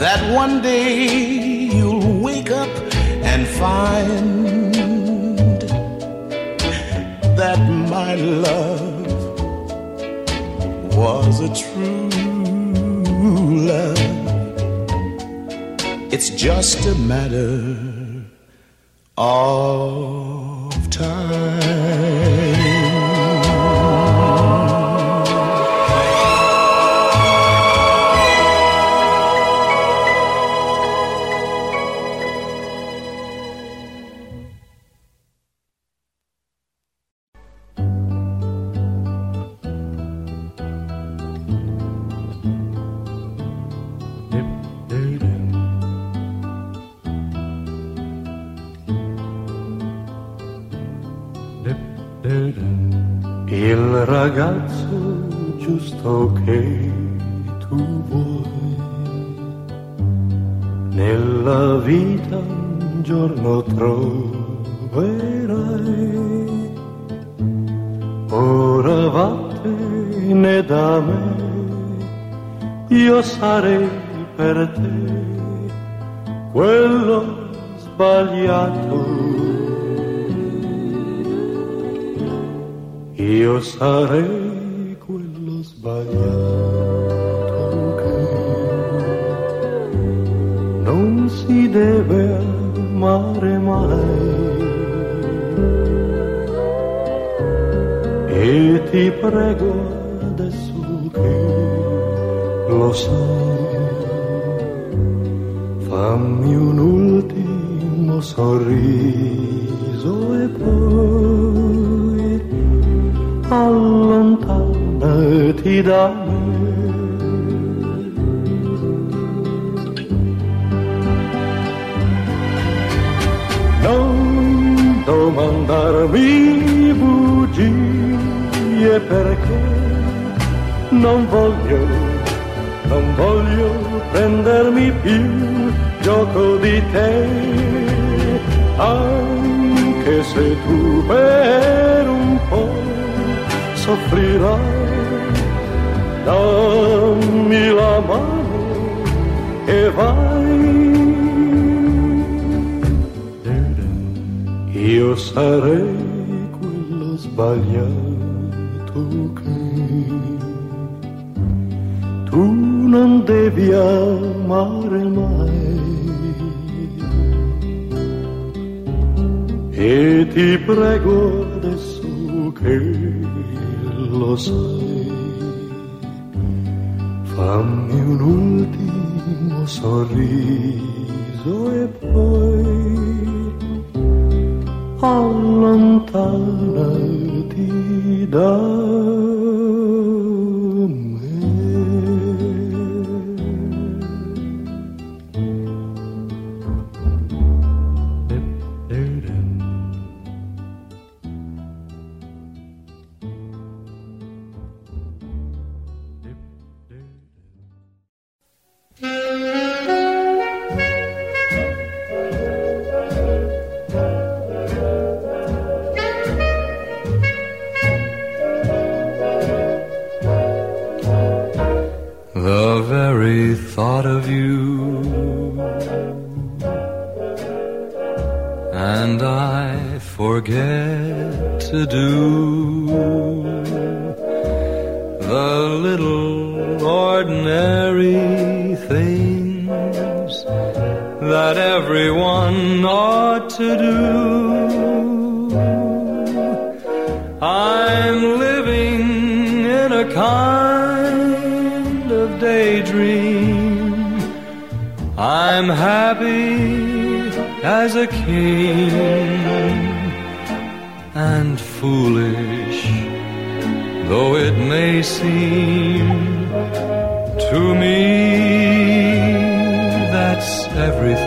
that one day you'll wake up and find that my love was a true love. It's just a matter of io sarei per te quello sbagliato. Io sarei quello sbagliato che non si deve amare mai. E ti prego lo fammi un ultimo sorriso e poi allontanati da me. Non domandarmi bugie perché non voglio, non voglio prendermi più gioco di te, anche se tu per un po' soffrirai. Dammi la mano e vai. Io sarei quello sbagliato che tu non devi amare mai. E ti prego adesso che lo sai, fammi un ultimo sorriso e poi allontanati da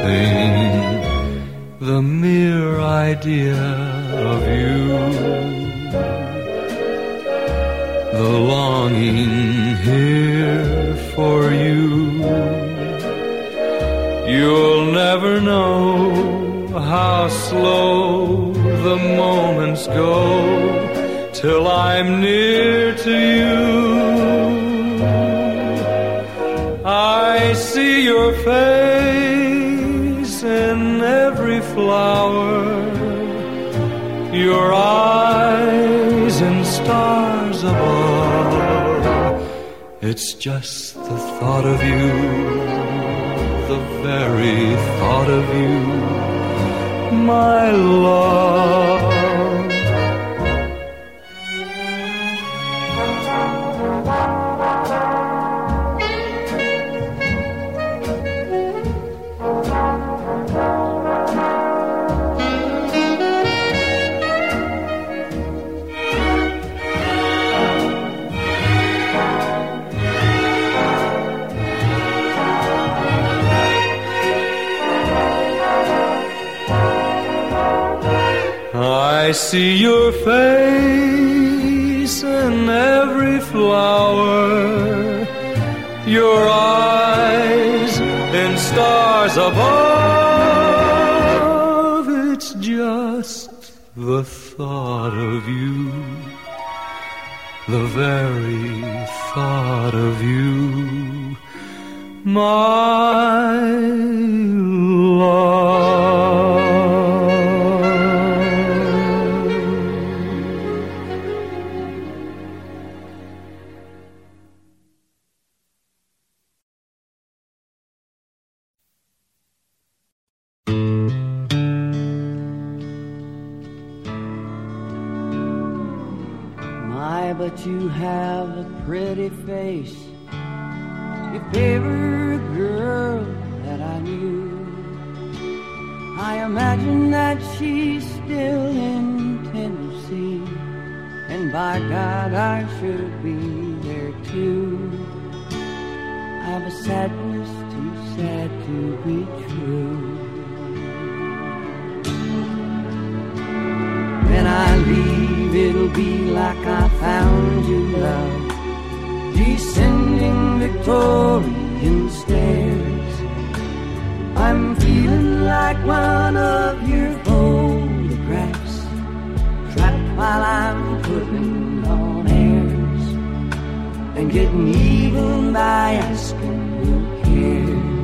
everything the mere idea of you. The longing here for you. You'll never know how slow the moments go till I'm near to you. I see your face in every flower, your eyes in stars above. It's just the thought of you the very thought of you, my love. See your face in every flower, your eyes in stars above. It's just the thought of you, the very thought of you, my face. If ever girl that I knew, I imagine that she's still in Tennessee. And by God, I should be there too. I've a sadness too sad to be true. When I leave, it'll be like I found you, love. Descending Victorian stairs. I'm feeling like one of your photographs. Trapped while I'm putting on airs. And getting even by asking who cares.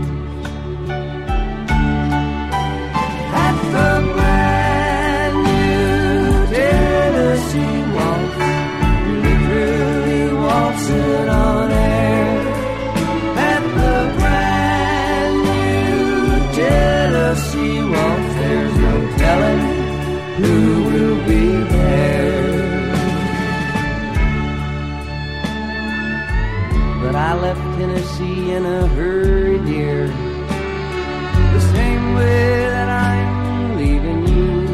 Tennessee in a hurry, dear the same way that I'm leaving you.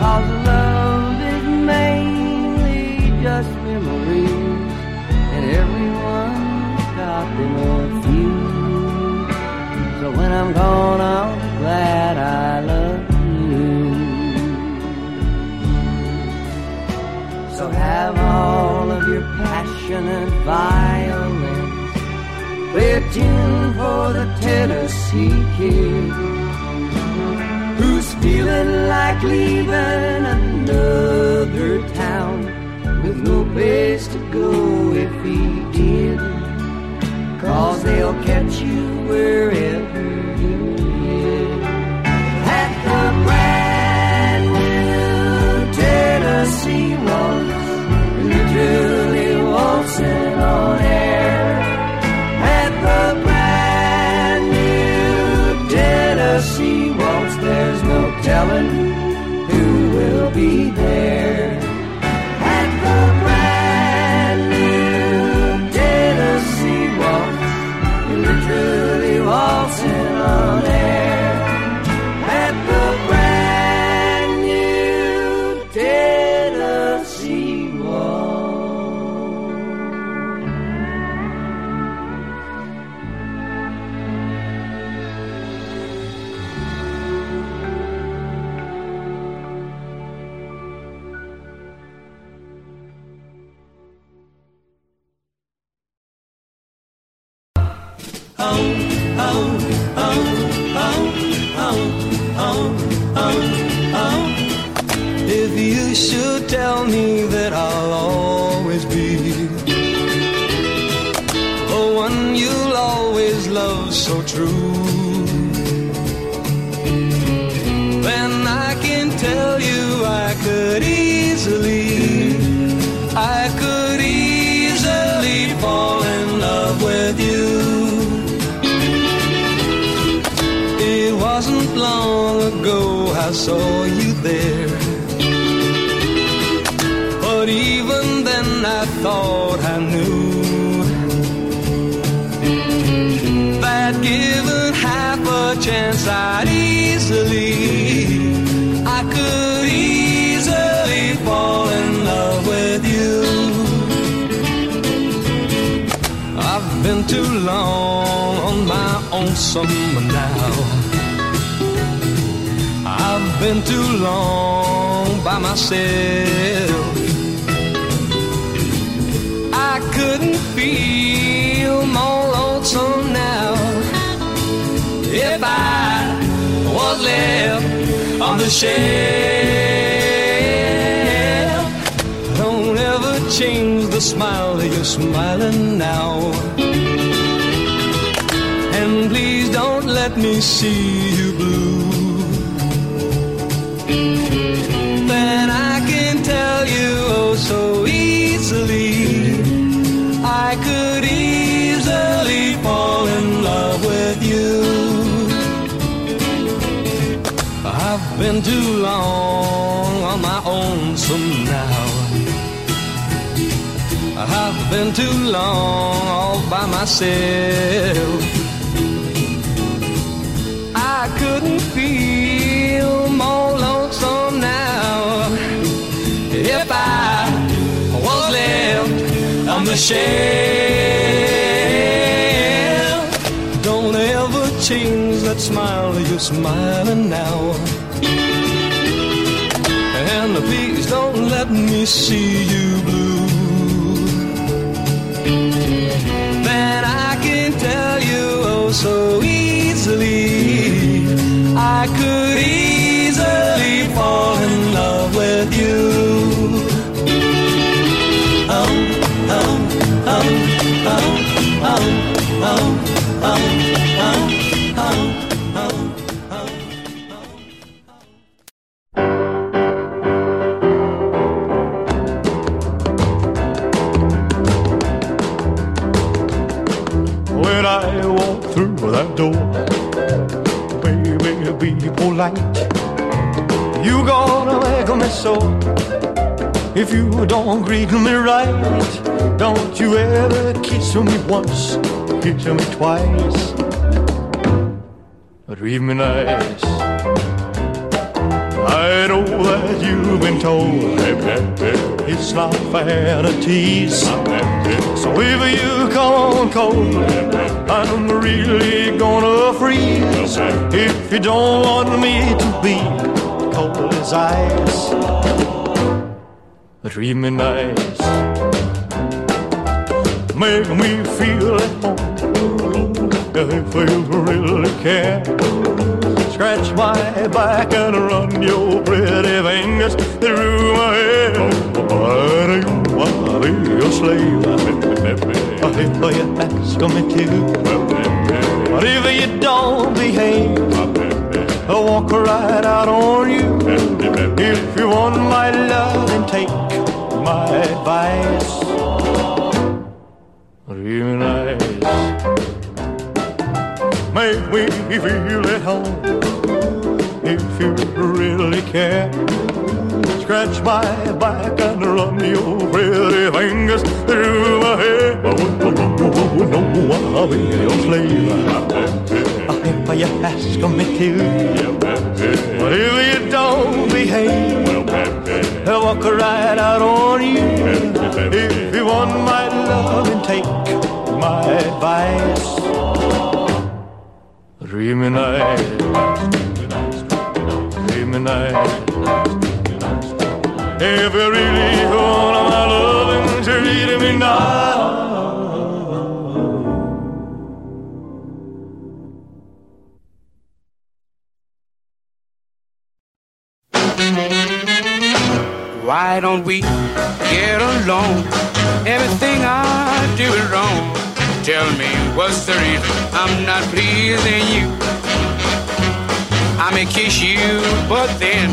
Cause love is mainly just memories, and everyone's got them a few. So when I'm gone, I'm glad I love you. So have all of your passionate violins. Tune for the Tennessee kid who's feeling like leaving another town with no place to go if he did. Cause they'll catch you wherever you live. be there. The smile you're smiling now. And please don't let me see you blue. Then I can tell you oh so easily. I could easily fall in love with you. I've been too long on my own some now. Been too long all by myself. I couldn't feel more lonesome now if I was left on the shelf. Don't ever change that smile you're smiling now. And please don't let me see you so easily. I could easily fall be. You gonna make me so if you don't greet me right. Don't you ever kiss me once, kiss me twice. Treat me nice. Know that you've been told it's not fair to tease. So if you come on cold, I'm really gonna freeze. If you don't want me to be cold as ice, treat me nice. Make me feel at home if you really care. Scratch my back and run your pretty fingers through my hair. I do wanna be your slave. If you ask me to, but if you don't behave, I'll walk right out on you. If you want my love, then take my advice. Make me feel at home. if you really care. Scratch my back and run your pretty fingers through my hair. No, I'll be your slave. If you ask me to, but if you don't behave, I'll walk right out on you. If you want my love and take my advice, dream me night, dream me night. If you really want my love, treat me night. Why don't we get along? Everything I do is wrong. Tell me what's the reason I'm not pleasing you? I may kiss you, but then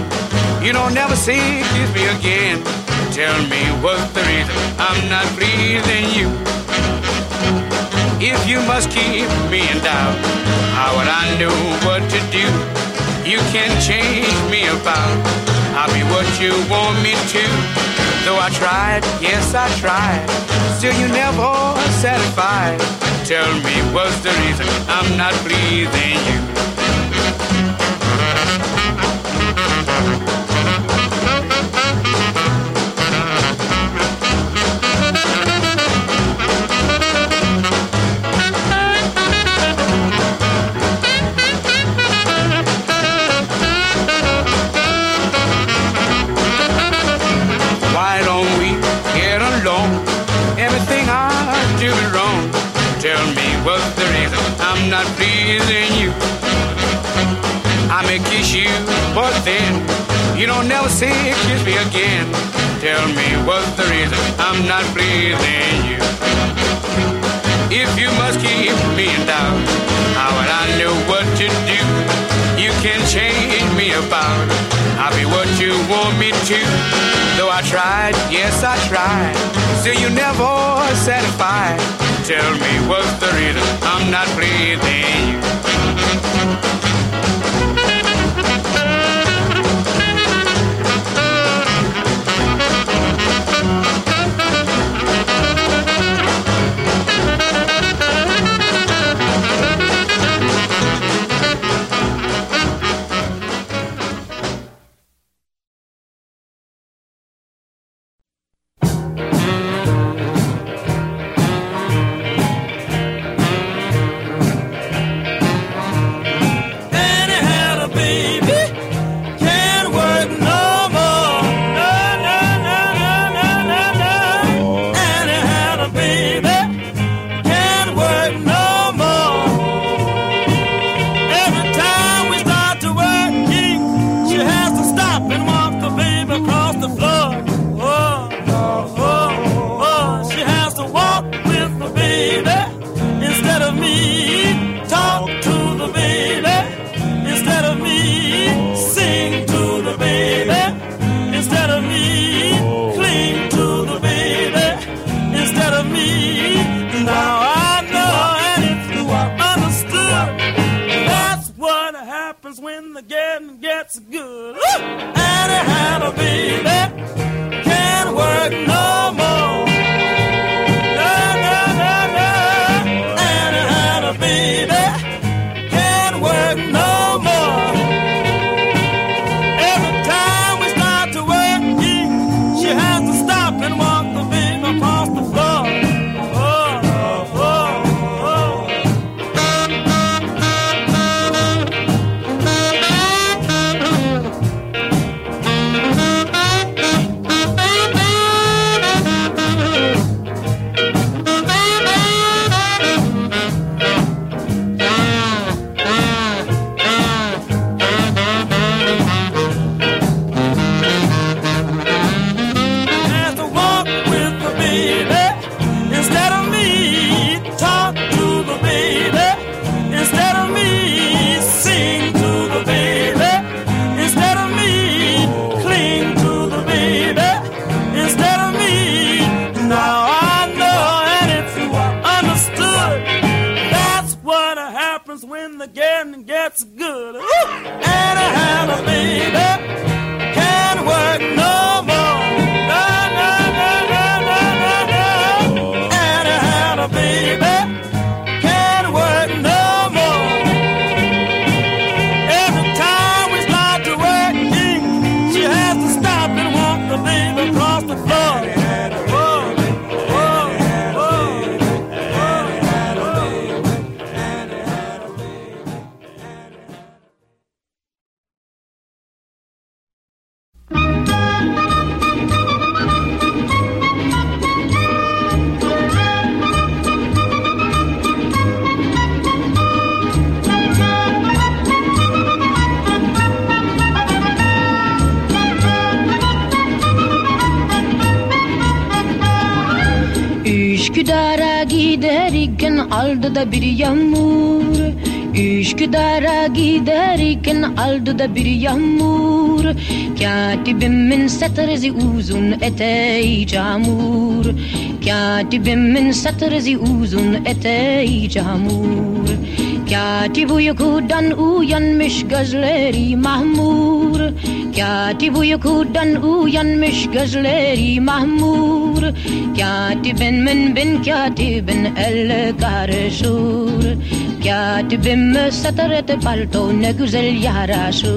you don't never see kiss me again. Tell me what's the reason I'm not pleasing you? If you must keep me in doubt, how would I know what to do? You can change me about I'll be what you want me to. Though I tried, yes I tried, still you never satisfied. Tell me what's the reason I'm not pleasing you. Say kiss me again. Tell me what's the reason I'm not pleasing you. If you must keep me in doubt, how would I know what to do? You can change me about. I'll be what you want me to. Though I tried, yes I tried, still you never satisfied. Tell me what's the reason I'm not pleasing you. Da bir yağmur. Katibimin satarızı uzun eteği camur. Katibimin satarızı uzun eteği camur. Katip uykudan uyanmış gözleri mahmur. Katip uykudan uyanmış gözleri mahmur. Katibimin bin katibin el karışır Katibime satarete palto ne güzel yaraşır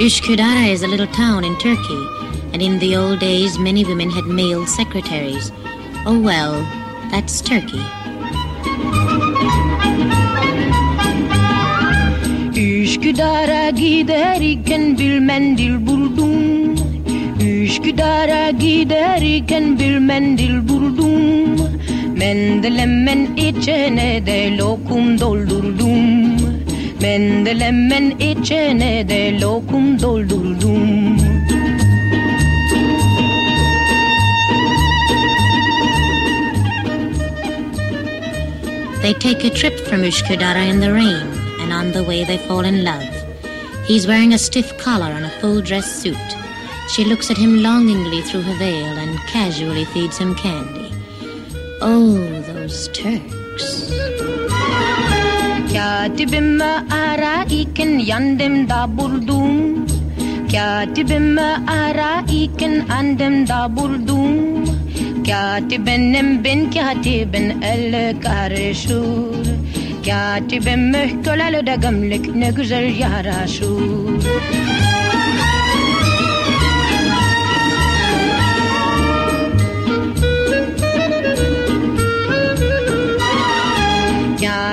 Üsküdar is a little town in Turkey, and in the old days many women had male secretaries. Oh well, that's Turkey. Üsküdar'a giderken bir mendil buldum Giderken bir mendil buldum içine de lokum doldurdum içine de lokum doldurdum They take a trip from Üsküdar in the rain, and on the way they fall in love. He's wearing a stiff collar and a full dress suit. She looks at him longingly through her veil and casually feeds him candy. Oh, those Turks. Katibime ararken yanımda buldum Katibime ararken andımda buldum Katibenim ben katibin el karışır Katibime köleli de gömlek ne güzel yaraşır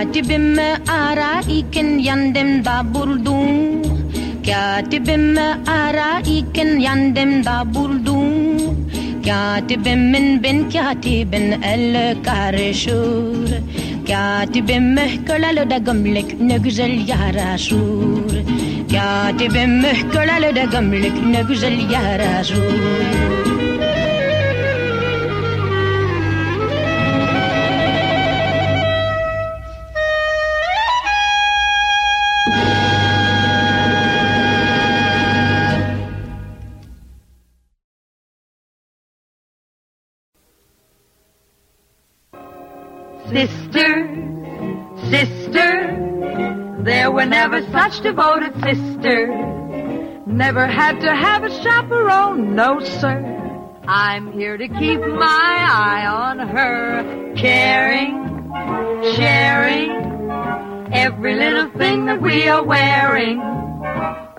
Katibime ararken yanımda buldum Katibime ararken yanımda buldum Katibimin bin katibin el karışır Katibime köleli de gömlek ne güzel yaraşır Katibime köleli de gömlek ne güzel yaraşır Sister, sister, there were never such devoted sisters. Never had to have a chaperone, no sir. I'm here to keep my eye on her, caring, sharing every little thing that we are wearing.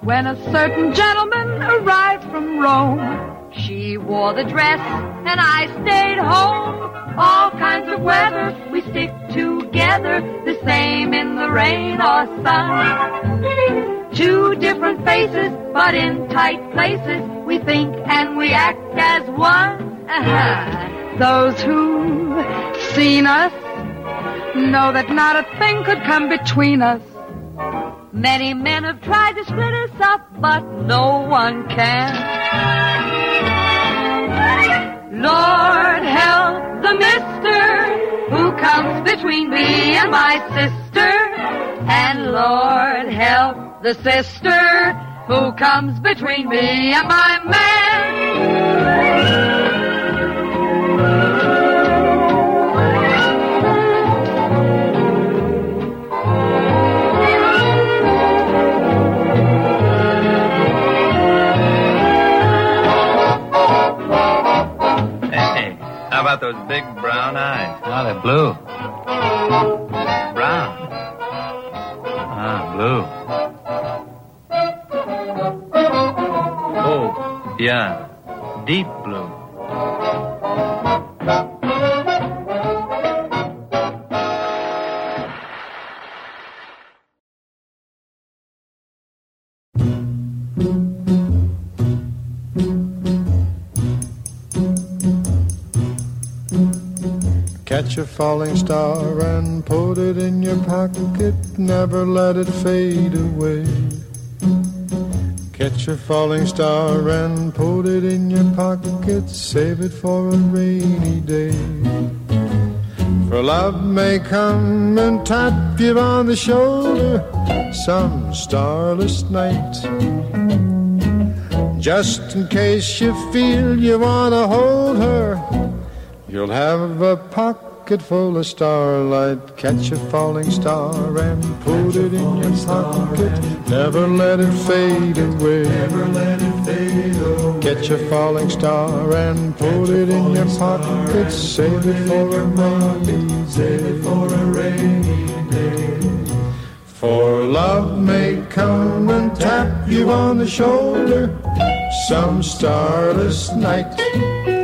When a certain gentleman arrived from Rome, she wore the dress and I stayed home. All kinds of weather, we stick together, the same in the rain or sun. Two different faces, but in tight places, we think and we act as one. Uh-huh. Those who have seen us know that not a thing could come between us. Many men have tried to split us up, but no one can. Lord help the mister who comes between me and my sister. And Lord help the sister who comes between me and my man. About those big brown eyes? Oh, they're blue. Brown. Ah, blue. Oh, yeah. Deep blue. Catch a falling star and put it in your pocket, never let it fade away. Catch a falling star and put it in your pocket, save it for a rainy day. For love may come and tap you on the shoulder some starless night. Just in case you feel you wanna hold her, You'll have a pocket full of starlight. Catch a falling star and put it in your pocket. Never let it fade away. Never let it fade away. Catch a falling star and put it in your pocket. Save it for a rainy. Save it for a rainy day. For love may come and tap you on the shoulder some starless night.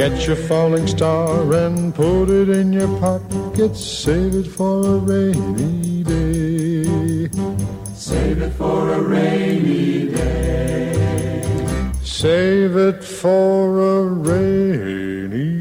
Catch a falling star and put it in your pocket. Save it for a rainy day. Save it for a rainy day. Save it for a rainy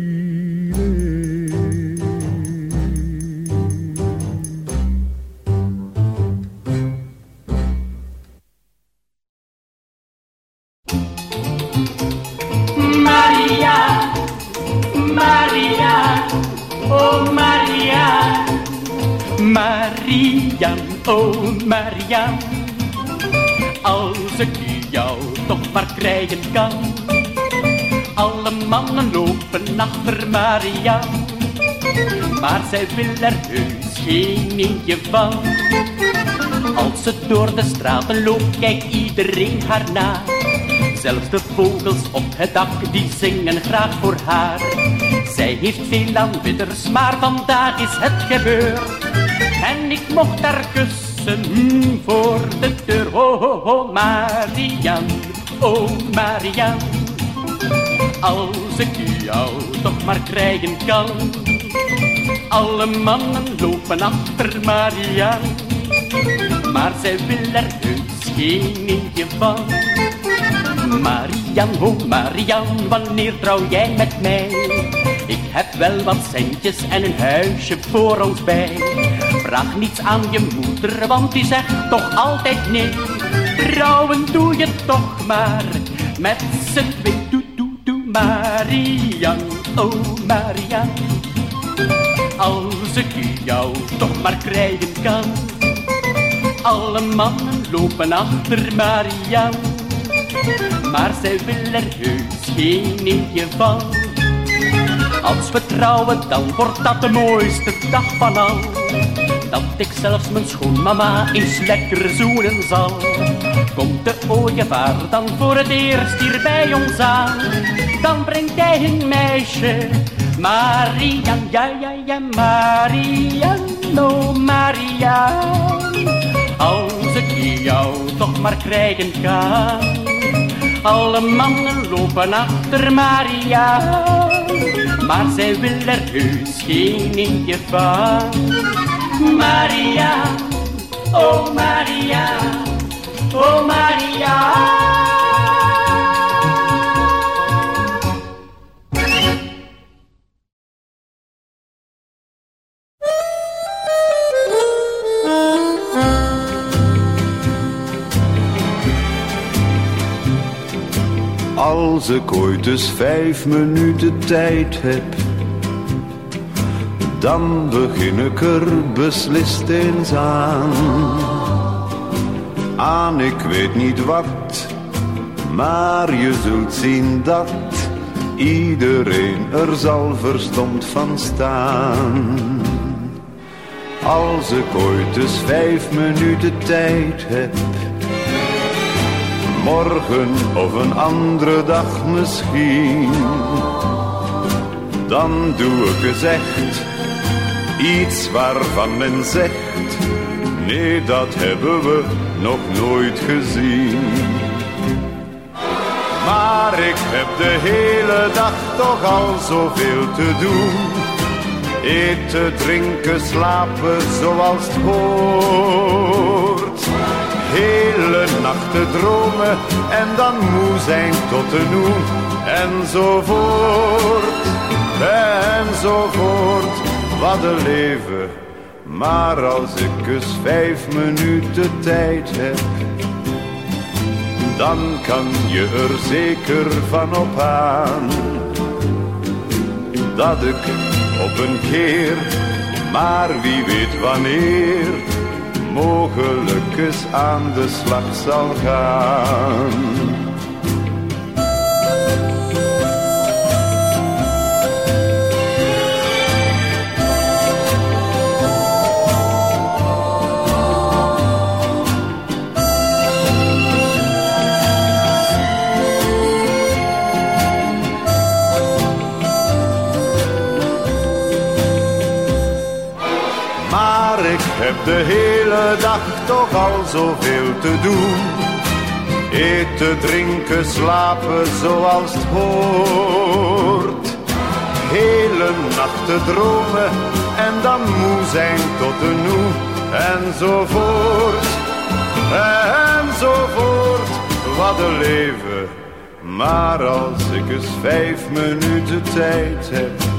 Als ik jou toch maar krijgen kan. Alle mannen lopen achter Marian. Maar zij wil er heus geen eentje van. Als ze door de straten loopt, kijkt iedereen haar na. Zelfs de vogels op het dak, die zingen graag voor haar. Zij heeft veel aanbidders, maar vandaag is het gebeurd. En ik mocht haar kussen mm, voor de deur. Oh, oh, Marian, oh Marian. Als ik jou toch maar krijgen kan. Alle mannen lopen achter Marian. Maar zij wil er heus geen eentje van. Marian, oh Marian, wanneer trouw jij met mij? Ik heb wel wat centjes en een huisje voor ons bij. Vraag niets aan je moeder, want die zegt toch altijd nee. Trouwen doe je toch maar, met z'n twee, doe, doe, doe, Marian, oh Marian. Als ik jou toch maar krijgen kan. Alle mannen lopen achter Marian. Maar zij wil er heus geen eentje van. Als we trouwen, dan wordt dat de mooiste dag van al. Dat ik zelfs mijn schoonmama eens lekker zoenen zal. Komt de ooievaar dan voor het eerst hier bij ons aan. Dan brengt hij een meisje, Marian, ja, ja, ja, Marian, oh Marian. Als ik jou toch maar krijgen kan. Alle mannen lopen achter Maria, maar zij wil er heus geen eentje van. Maria, oh Maria, oh Maria. Als ik ooit eens vijf minuten tijd heb, dan begin ik er beslist eens aan. Aan ik weet niet wat, maar je zult zien dat iedereen er zal verstomd van staan. Als ik ooit eens vijf minuten tijd heb morgen of een andere dag misschien. Dan doe ik echt iets waarvan men zegt, nee dat hebben we nog nooit gezien. Maar ik heb de hele dag toch al zoveel te doen. Eten, drinken, slapen zoals het hoort hele nachten dromen en dan moe zijn tot de noen enzovoort, enzovoort. Wat een leven, maar als ik eens vijf minuten tijd heb, dan kan je er zeker van op aan dat ik op een keer, maar wie weet wanneer mogelijk eens aan de slag zal gaan. De hele dag toch al zoveel te doen. Eten, drinken, slapen zoals het hoort. Hele nachten dromen en dan moe zijn tot de noe. Enzovoort, enzovoort. Wat een leven. Maar als ik eens vijf minuten tijd heb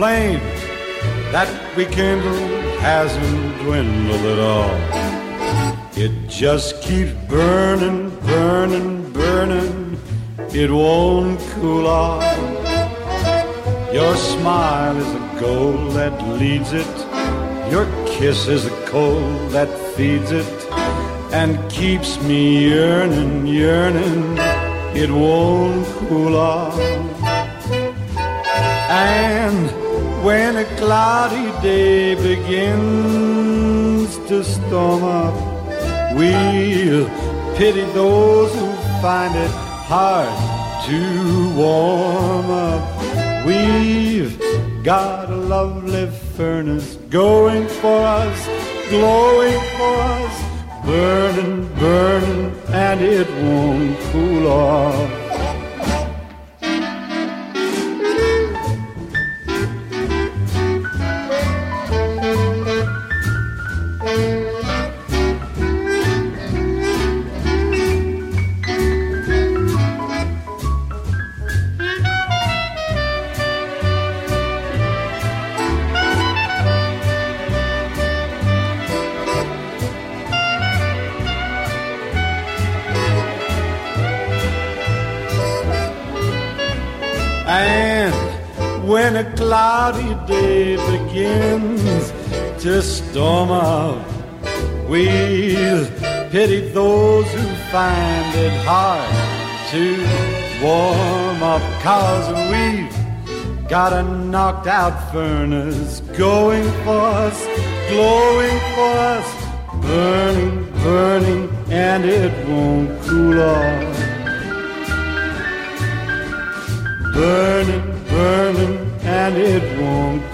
Flame that we kindled hasn't dwindled at all. It just keeps burning, burning, burning. It won't cool off. Your smile is the gold that leads it. Your kiss is the coal that feeds it and keeps me yearning, yearning. It won't cool off. And when a cloudy day begins to storm up, we'll pity those who find it hard to warm up. We've got a lovely furnace going for us, glowing for us, burning, burning, and it won't cool off. Begins. To storm out, we'll pity those who find it hard to warm up, cause we've got a knocked out furnace going for us, glowing for us, burning, burning, and it won't cool off. Burning, burning, and it won't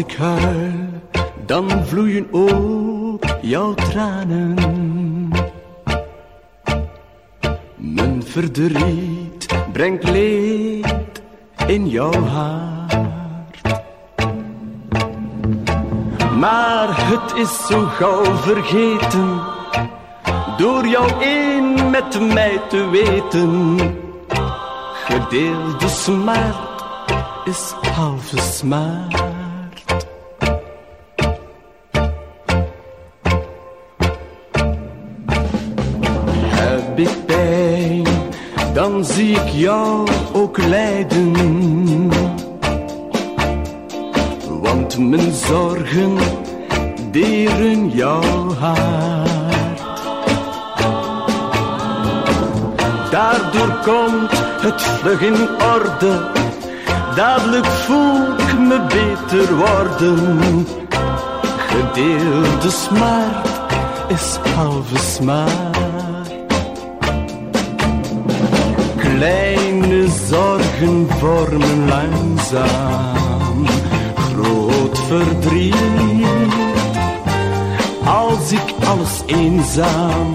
ik huil, dan vloeien ook jouw tranen. Mijn verdriet brengt leed in jouw hart. Maar het is zo gauw vergeten, door jou één met mij te weten. Gedeelde smart is halve smart. Dan zie ik jou ook lijden. Want mijn zorgen deren jouw hart. Daardoor komt het vlug in orde. Dadelijk voel ik me beter worden. Gedeelde smart is halve smart. Zorgen vormen langzaam groot verdriet. Als ik alles eenzaam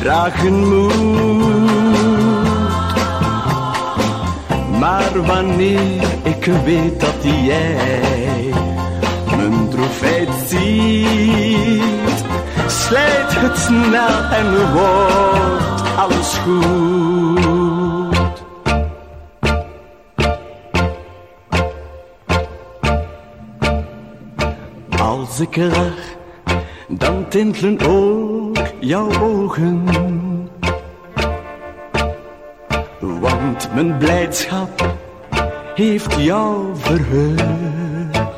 dragen moet. Maar wanneer ik weet dat jij mijn droefheid ziet, slijt het snel en wordt alles goed. Dan tintelen ook jouw ogen. Want mijn blijdschap heeft jou verheugd.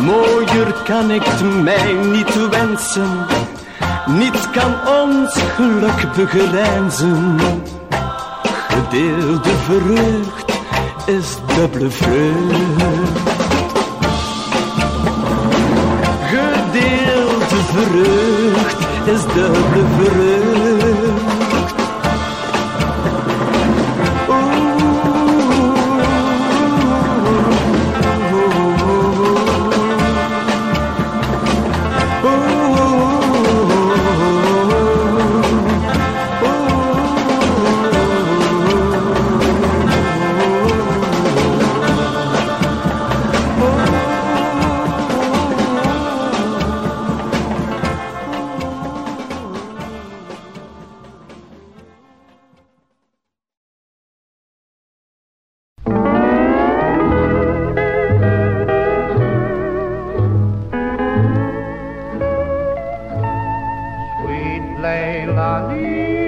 Mooier kan ik het mij niet wensen. Niet kan ons geluk begrijzen. Gedeelde vreugd is dubbele vreugd. verrucht, is dubbel verrucht. play la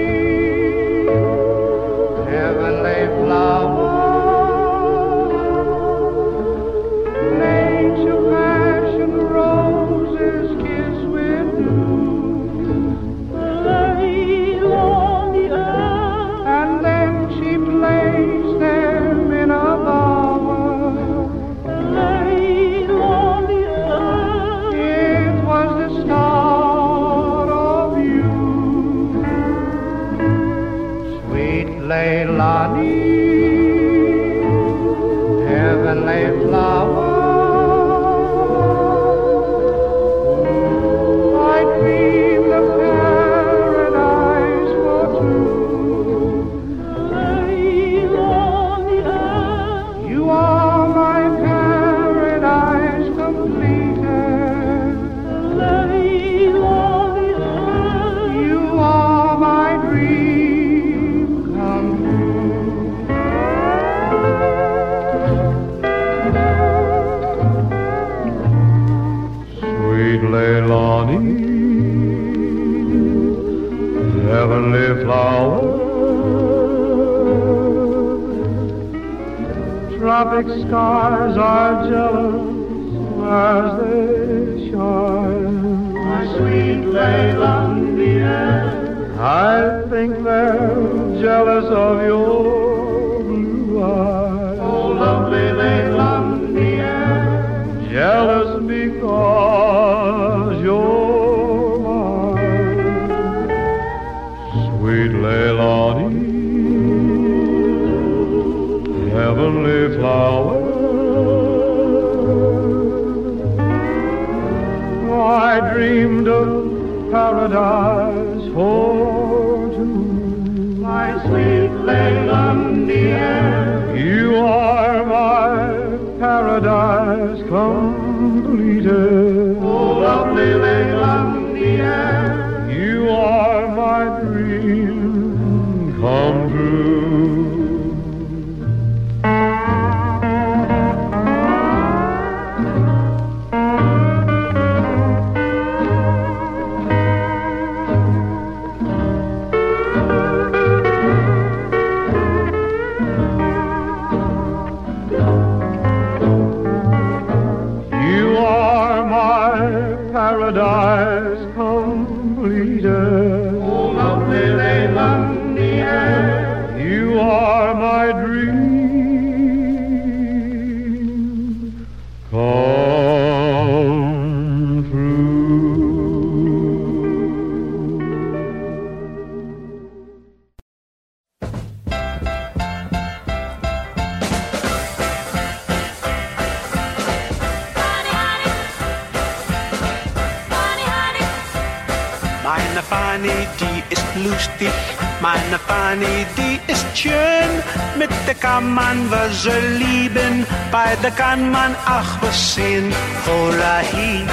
bei der kann man auch was sehen. Hola hi,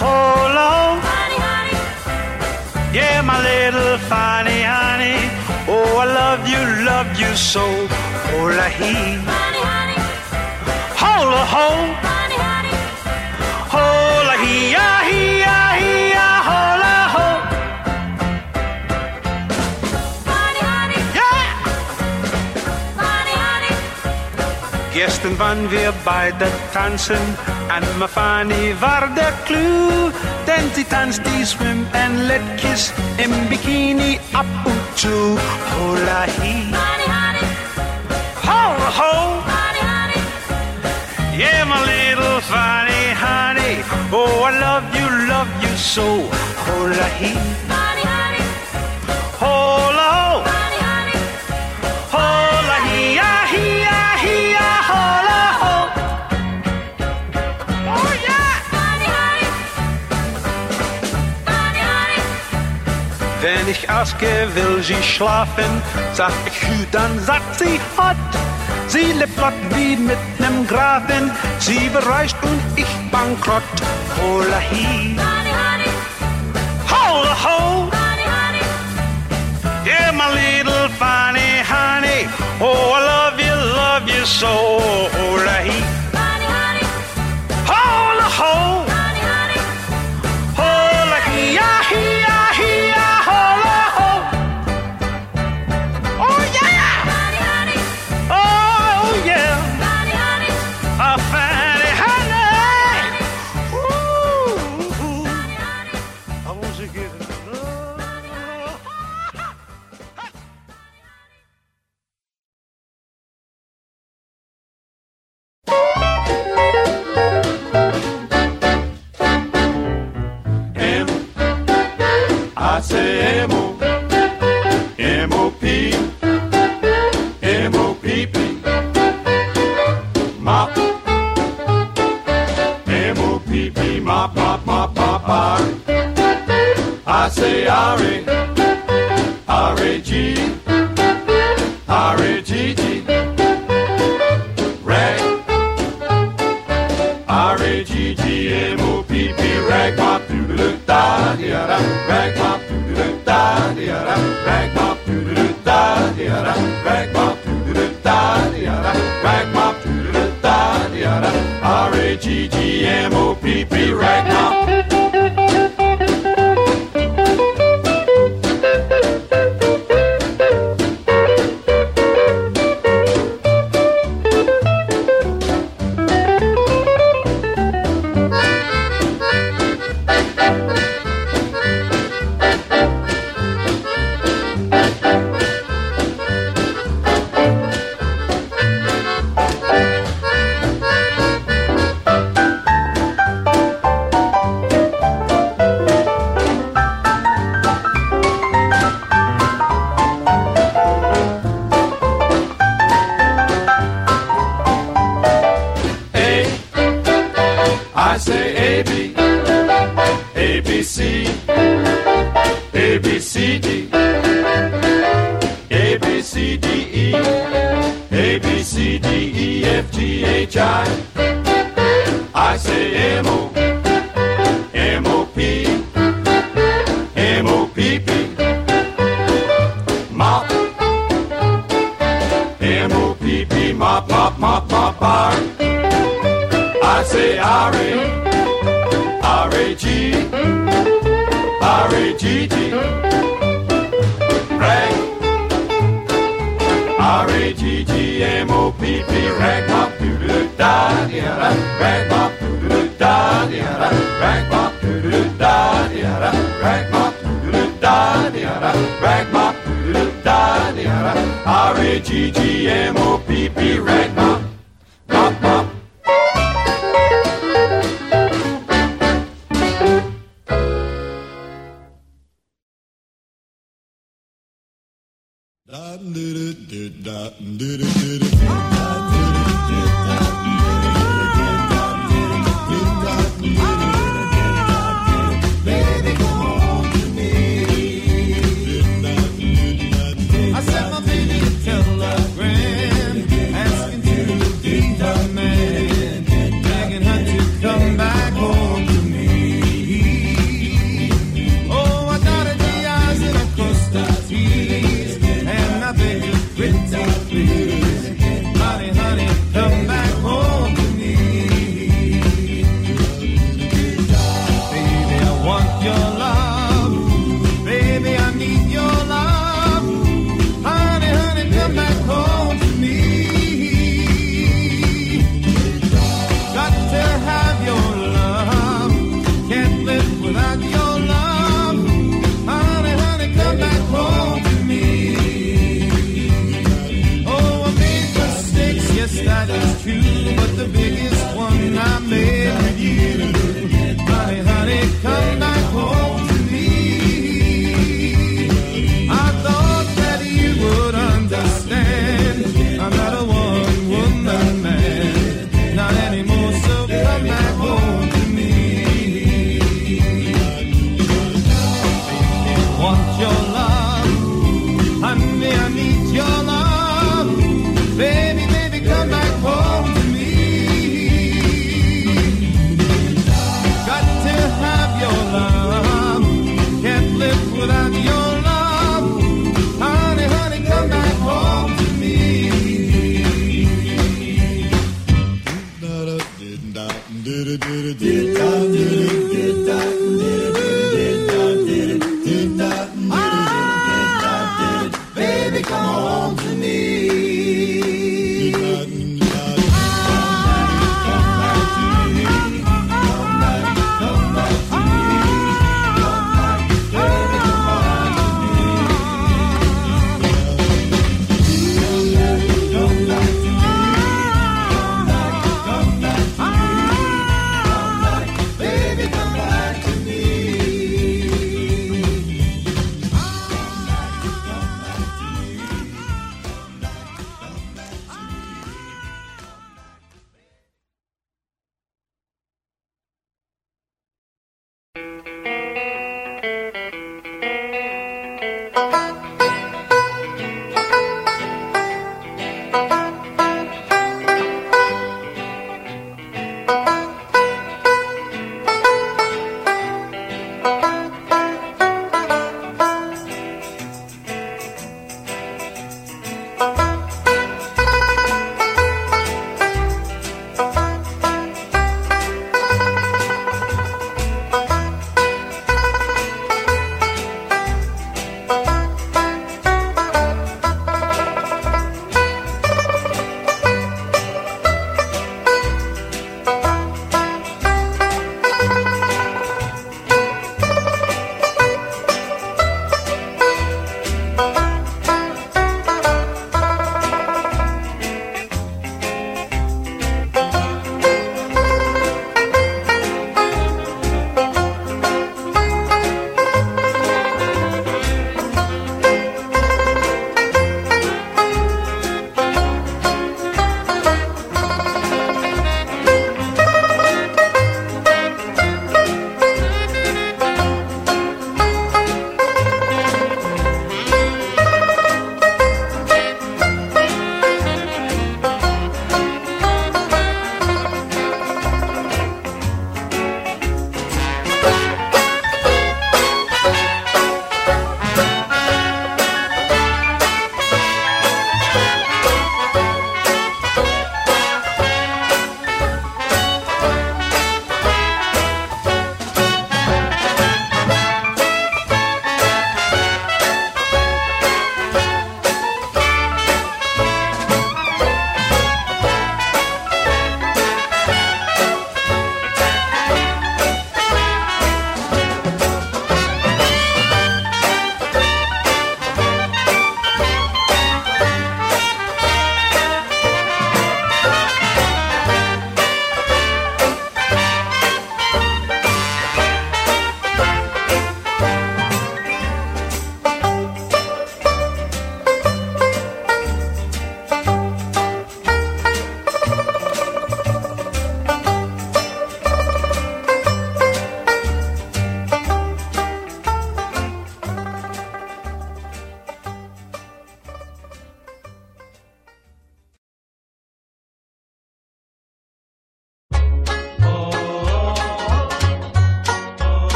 hola, yeah, my little Fanny, honey. Oh, I love you, love you so. Hola hi, hola ho, Gestern waren wir beide tanzen en mijn Fanny war der Clou. Denn sie tanzt die Swim and Let Kiss im Bikini ab und zu. Hola hi, hola ho. Yeah, my little Fanny, honey. Oh, I love you, love you so. Hola hi, Wenn ich aske, will sie schlafen, sag ich hü, dann sagt sie hot. Sie lebt wie mit nem Grafen, sie bereist und ich bankrott. Hola hi, hola ho. Yeah, my little funny honey. Oh, I love you, love you so. Hola hi,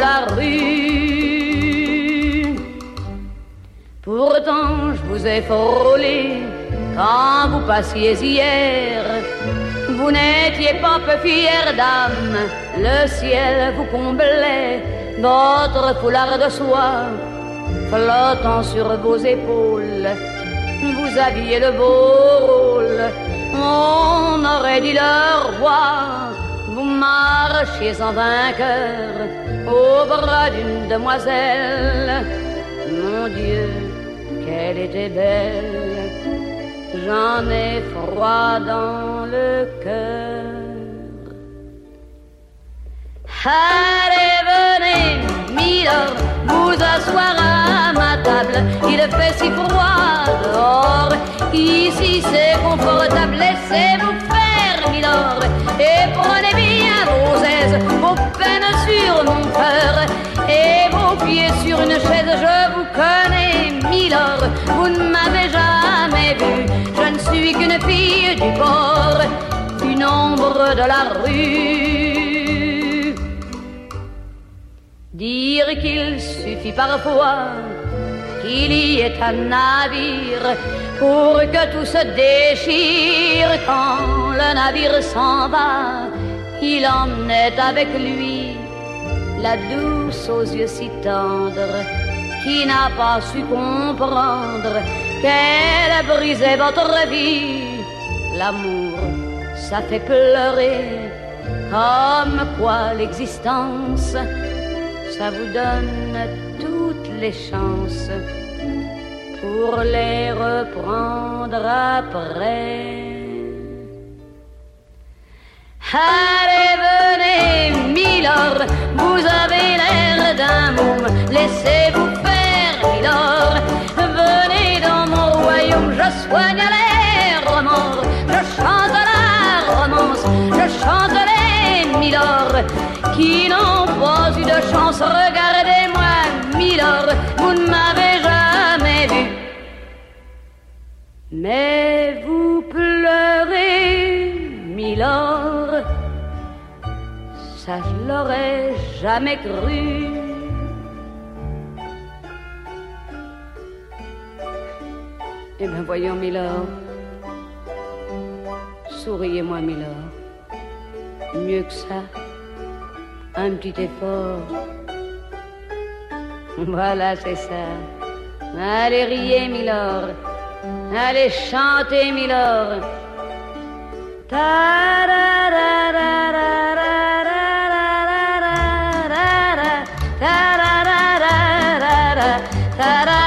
la rue. Pourtant, je vous ai frôlé quand vous passiez hier. Vous n'étiez pas peu fière d'âme, le ciel vous comblait, votre foulard de soie flottant sur vos épaules. Vous aviez le beau rôle, on aurait dit le roi. Vous marchiez en vainqueur au bras d'une demoiselle. Mon Dieu, qu'elle était belle j'en ai froid dans le cœur. Allez, venez, Milord, vous asseoir à ma table. Il fait si froid dehors, ici c'est confortable. Laissez-vous faire, Milord, et prenez vos peines sur mon cœur, et vos pieds sur une chaise. Je vous connais, Milord, vous ne m'avez jamais vu. Je ne suis qu'une fille du port, une ombre de la rue. Dire qu'il suffit parfois qu'il y ait un navire pour que tout se déchire quand le navire s'en va. Il emmenait avec lui la douce aux yeux si tendres qui n'a pas su comprendre qu'elle a brisé votre vie. L'amour, ça fait pleurer, comme quoi l'existence, ça vous donne toutes les chances pour les reprendre après. Allez, venez, Milord, vous avez l'air d'un môme, laissez-vous faire, Milord. Venez dans mon royaume, je soigne les remords, je chante la romance, je chante les Milord qui n'ont pas eu de chance. Regardez-moi, Milord, vous ne m'avez jamais vu. Mais ça je l'aurais jamais cru. Eh bien voyons, Milord, souriez-moi, Milord. Mieux que ça, un petit effort. Voilà, c'est ça. Allez, riez, Milord. Allez, chantez, Milord. Mais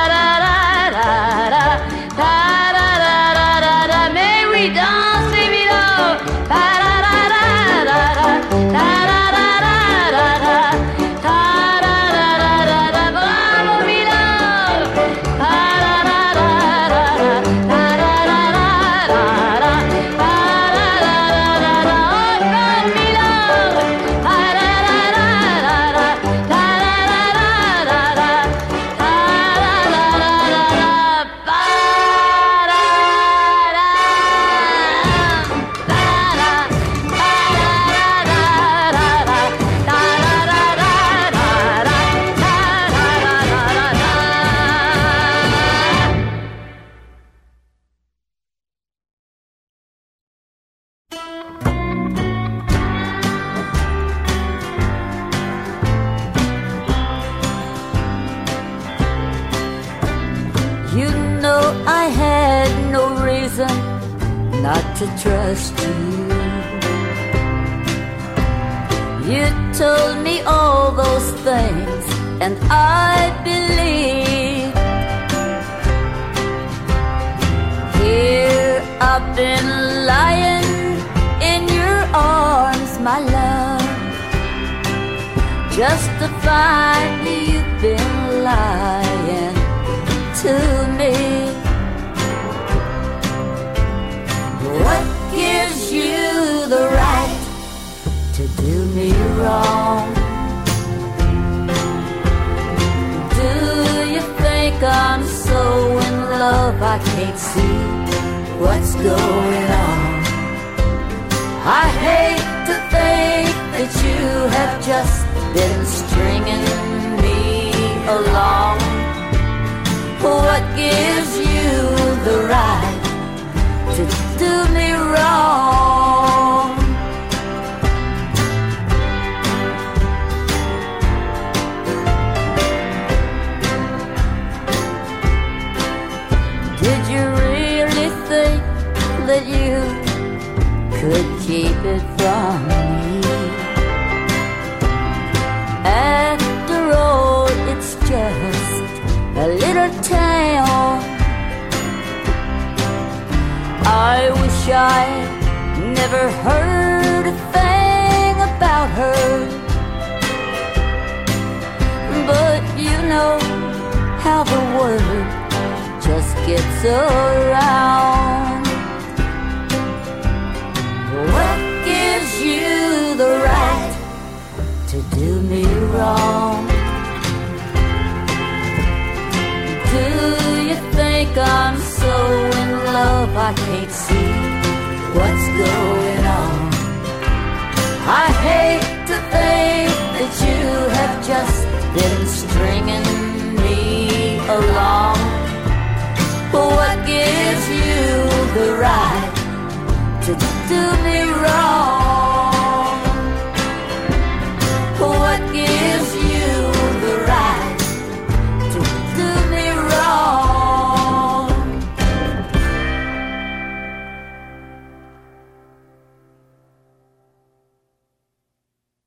justified me. You've been lying to me. What gives you the right to do me wrong? Do you think I'm so in love I can't see what's going on? I hate to think that you have just been stringing me along. What gives you the right to do me wrong? Did you really think that you could keep it from After all, it's just a little town. I wish I never heard a thing about her. But you know how the word just gets around. What gives you the right do me wrong? Do you think I'm so in love I can't see what's going on? I hate to think that you have just been stringing me along. But what gives you the right to do me wrong?